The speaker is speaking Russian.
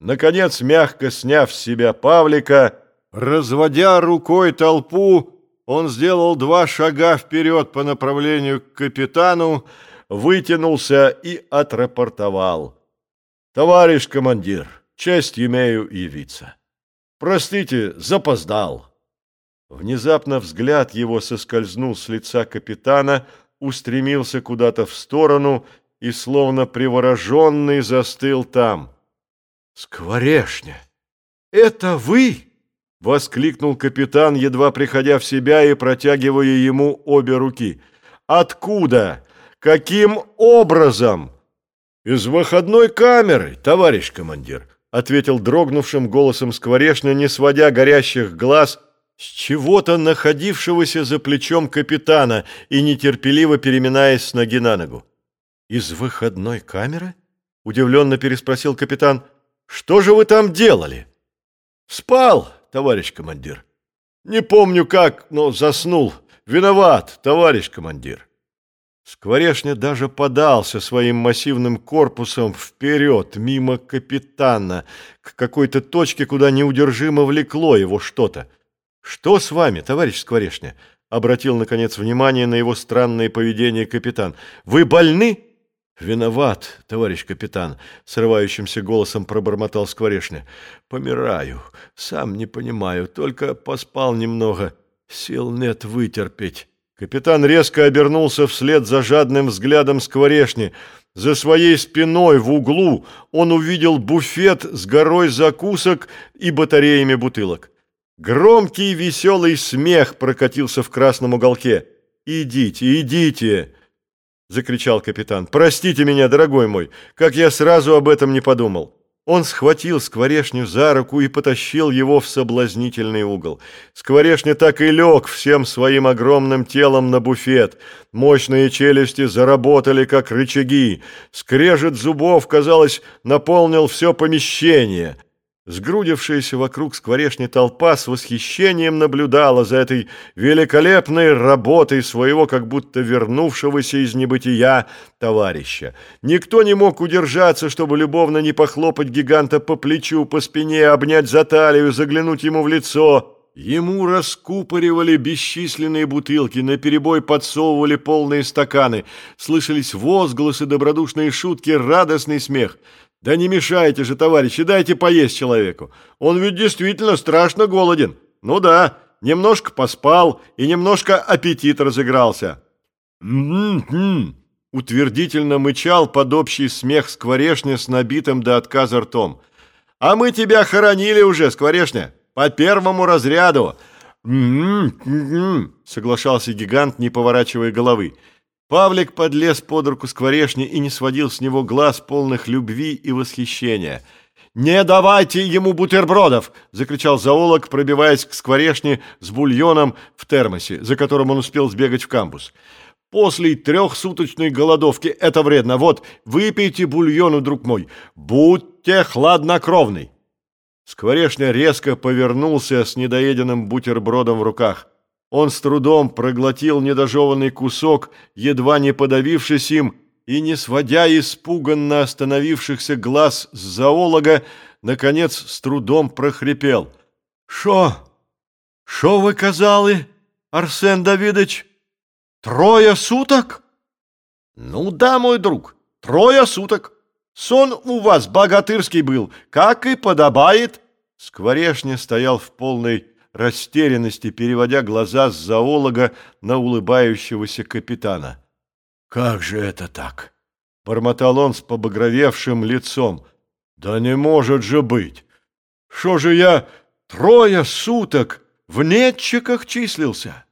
Наконец, мягко сняв с себя Павлика, разводя рукой толпу, он сделал два шага вперед по направлению к капитану, вытянулся и отрапортовал. «Товарищ командир, честь имею явиться. Простите, запоздал». Внезапно взгляд его соскользнул с лица капитана, устремился куда-то в сторону и, словно привороженный, застыл там – «Скворешня! Это вы?» — воскликнул капитан, едва приходя в себя и протягивая ему обе руки. «Откуда? Каким образом?» «Из выходной камеры, товарищ командир», — ответил дрогнувшим голосом Скворешня, не сводя горящих глаз с чего-то находившегося за плечом капитана и нетерпеливо переминаясь с ноги на ногу. «Из выходной камеры?» — удивленно переспросил капитан. — что же вы там делали? Спал, товарищ командир. Не помню как, но заснул. Виноват, товарищ командир. Скворешня даже подался своим массивным корпусом вперед, мимо капитана, к какой-то точке, куда неудержимо влекло его что-то. «Что с вами, товарищ Скворешня?» — обратил, наконец, внимание на его странное поведение капитан. «Вы больны?» «Виноват, товарищ капитан», — срывающимся голосом пробормотал Скворешня. «Помираю. Сам не понимаю. Только поспал немного. Сил нет вытерпеть». Капитан резко обернулся вслед за жадным взглядом Скворешни. За своей спиной в углу он увидел буфет с горой закусок и батареями бутылок. Громкий веселый смех прокатился в красном уголке. «Идите, идите!» — закричал капитан. «Простите меня, дорогой мой, как я сразу об этом не подумал». Он схватил скворешню за руку и потащил его в соблазнительный угол. Скворешня так и лег всем своим огромным телом на буфет. Мощные челюсти заработали, как рычаги. Скрежет зубов, казалось, наполнил все помещение. Сгрудившаяся вокруг скворечни толпа с восхищением наблюдала за этой великолепной работой своего как будто вернувшегося из небытия товарища. Никто не мог удержаться, чтобы любовно не похлопать гиганта по плечу, по спине, обнять за талию, заглянуть ему в лицо. Ему раскупоривали бесчисленные бутылки, наперебой подсовывали полные стаканы, слышались возгласы, добродушные шутки, радостный смех – да не мешайте же, товарищи, дайте поесть человеку. Он ведь действительно страшно голоден. Ну да, немножко поспал и немножко аппетит разыгрался. М-м-м, утвердительно мычал под общий смех скворешня с набитым до отказа ртом. А мы тебя хоронили уже, скворешня, по первому разряду. М-м-м, соглашался гигант, не поворачивая головы. Павлик подлез под руку скворешни и не сводил с него глаз полных любви и восхищения. «Не давайте ему бутербродов!» — закричал зоолог, пробиваясь к скворешне с бульоном в термосе, за которым он успел сбегать в кампус. «После трехсуточной голодовки это вредно. Вот, выпейте бульону, друг мой. Будьте хладнокровный!» Скворешня резко повернулся с недоеденным бутербродом в руках. Он с трудом проглотил недожеванный кусок, едва не подавившись им, и, не сводя испуганно остановившихся глаз с зоолога, наконец с трудом прохрипел. «Шо? Шо вы казали, Арсен Давидович? Трое суток?» «Ну да, мой друг, трое суток. Сон у вас богатырский был, как и подобает». Скворешня стоял в полной растерянности, переводя глаза с зоолога на улыбающегося капитана. «Как же это так?» — бормотал он с побагровевшим лицом. «Да не может же быть! Что же я трое суток в нетчиках числился?»